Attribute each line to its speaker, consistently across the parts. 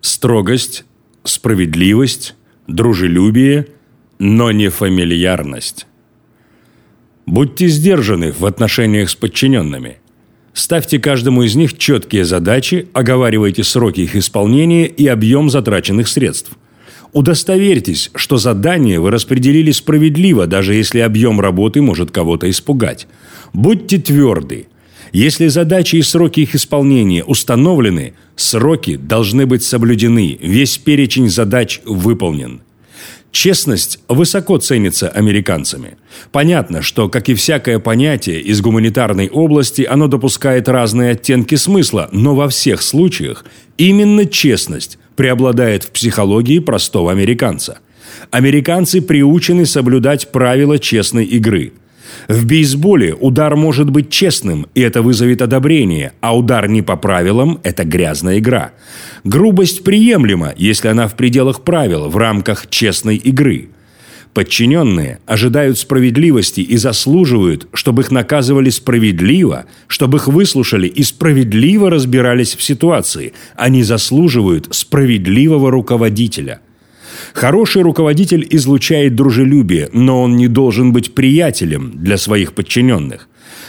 Speaker 1: Строгость, справедливость, дружелюбие, но не фамильярность. Будьте сдержаны в отношениях с подчиненными. Ставьте каждому из них четкие задачи, оговаривайте сроки их исполнения и объем затраченных средств. Удостоверьтесь, что задание вы распределили справедливо, даже если объем работы может кого-то испугать. Будьте тверды. Если задачи и сроки их исполнения установлены, сроки должны быть соблюдены, весь перечень задач выполнен. Честность высоко ценится американцами. Понятно, что, как и всякое понятие из гуманитарной области, оно допускает разные оттенки смысла, но во всех случаях именно честность преобладает в психологии простого американца. Американцы приучены соблюдать правила честной игры. В бейсболе удар может быть честным, и это вызовет одобрение, а удар не по правилам – это грязная игра. Грубость приемлема, если она в пределах правил, в рамках честной игры. Подчиненные ожидают справедливости и заслуживают, чтобы их наказывали справедливо, чтобы их выслушали и справедливо разбирались в ситуации. Они заслуживают справедливого руководителя – Хороший руководитель излучает дружелюбие, но он не должен быть приятелем для своих подчиненных.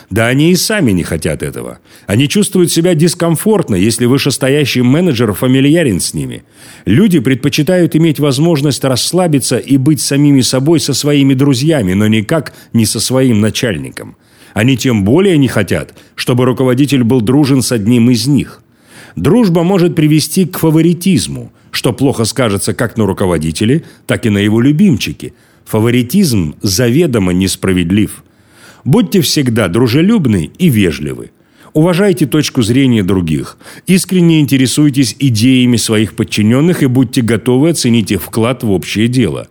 Speaker 1: Да они и сами не хотят этого. Они чувствуют себя дискомфортно, если вышестоящий менеджер фамильярен с ними. Люди предпочитают иметь возможность расслабиться и быть самими собой со своими друзьями, но никак не со своим начальником. Они тем более не хотят, чтобы руководитель был дружен с одним из них. Дружба может привести к фаворитизму, что плохо скажется как на руководителе, так и на его любимчике. Фаворитизм заведомо несправедлив. Будьте всегда дружелюбны и вежливы. Уважайте точку зрения других. Искренне интересуйтесь идеями своих подчиненных и будьте готовы оценить их вклад в общее дело –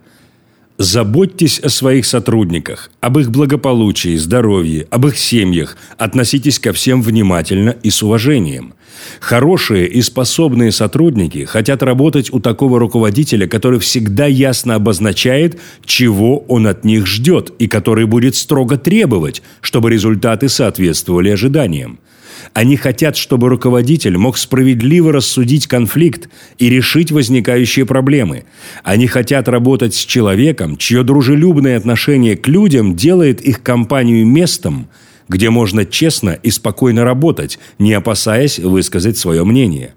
Speaker 1: Заботьтесь о своих сотрудниках, об их благополучии, здоровье, об их семьях. Относитесь ко всем внимательно и с уважением. Хорошие и способные сотрудники хотят работать у такого руководителя, который всегда ясно обозначает, чего он от них ждет, и который будет строго требовать, чтобы результаты соответствовали ожиданиям. Они хотят, чтобы руководитель мог справедливо рассудить конфликт и решить возникающие проблемы. Они хотят работать с человеком, чье дружелюбное отношение к людям делает их компанию местом, где можно честно и спокойно работать, не опасаясь высказать свое мнение.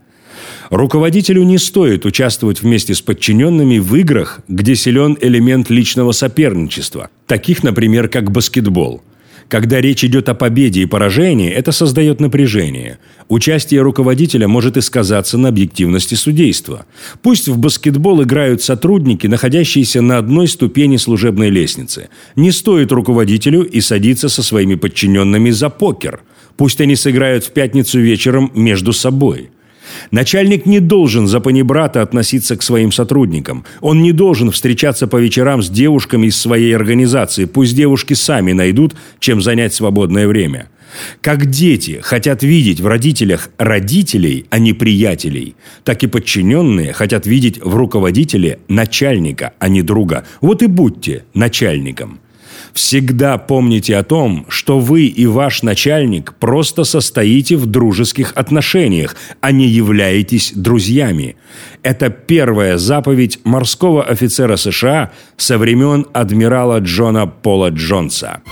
Speaker 1: Руководителю не стоит участвовать вместе с подчиненными в играх, где силен элемент личного соперничества, таких, например, как баскетбол – когда речь идет о победе и поражении, это создает напряжение. Участие руководителя может и сказаться на объективности судейства. Пусть в баскетбол играют сотрудники, находящиеся на одной ступени служебной лестницы. Не стоит руководителю и садиться со своими подчиненными за покер. Пусть они сыграют в пятницу вечером между собой. Начальник не должен за панибрата относиться к своим сотрудникам. Он не должен встречаться по вечерам с девушками из своей организации. Пусть девушки сами найдут, чем занять свободное время. Как дети хотят видеть в родителях родителей, а не приятелей, так и подчиненные хотят видеть в руководителе начальника, а не друга. Вот и будьте начальником. Всегда помните о том, что вы и ваш начальник просто состоите в дружеских отношениях, а не являетесь друзьями. Это первая заповедь морского офицера США со времен адмирала Джона Пола Джонса.